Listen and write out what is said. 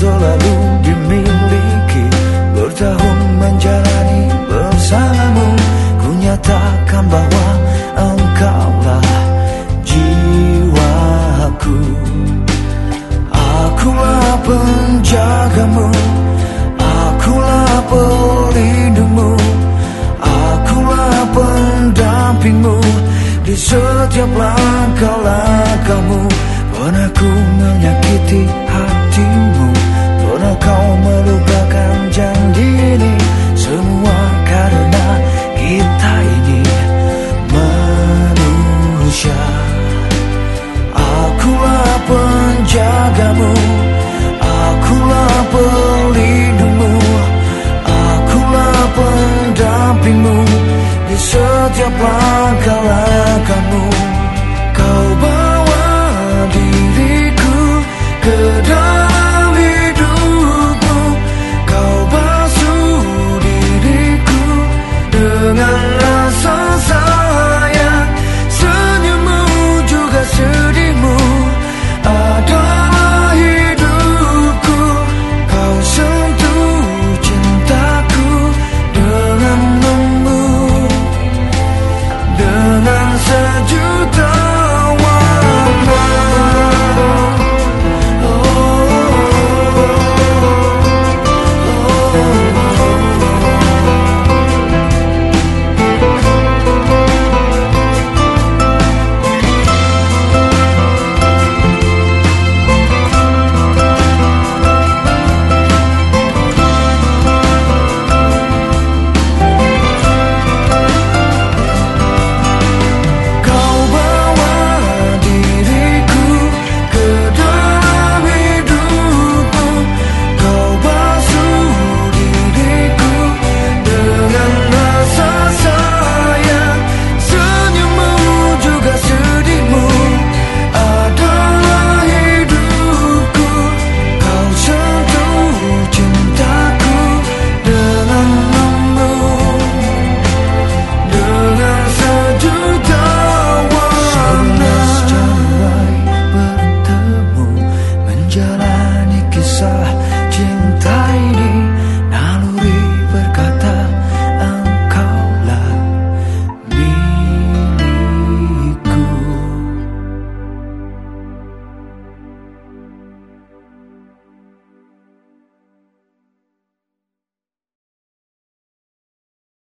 selalu dimiliki. Bertahun menjalani bersamamu. Ku nyatakan bahwa engkaulah jiwaku. Akulah penjagamu. Akulah pelindungmu. Akulah pendampingmu. Di setiap langkah-langkahmu Pernah ku menyakiti hatimu. Setiap langkah